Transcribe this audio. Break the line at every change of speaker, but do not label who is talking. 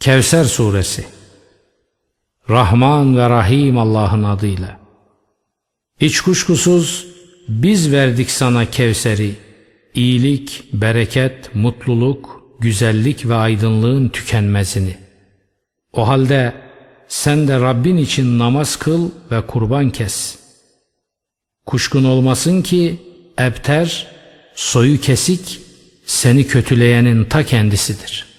Kevser Suresi Rahman ve Rahim Allah'ın adıyla Hiç kuşkusuz biz verdik sana Kevser'i iyilik, bereket, mutluluk, güzellik ve aydınlığın tükenmezini. O halde sen de Rabbin için namaz kıl ve kurban kes. Kuşkun olmasın ki ebter, soyu kesik, seni kötüleyenin ta kendisidir.''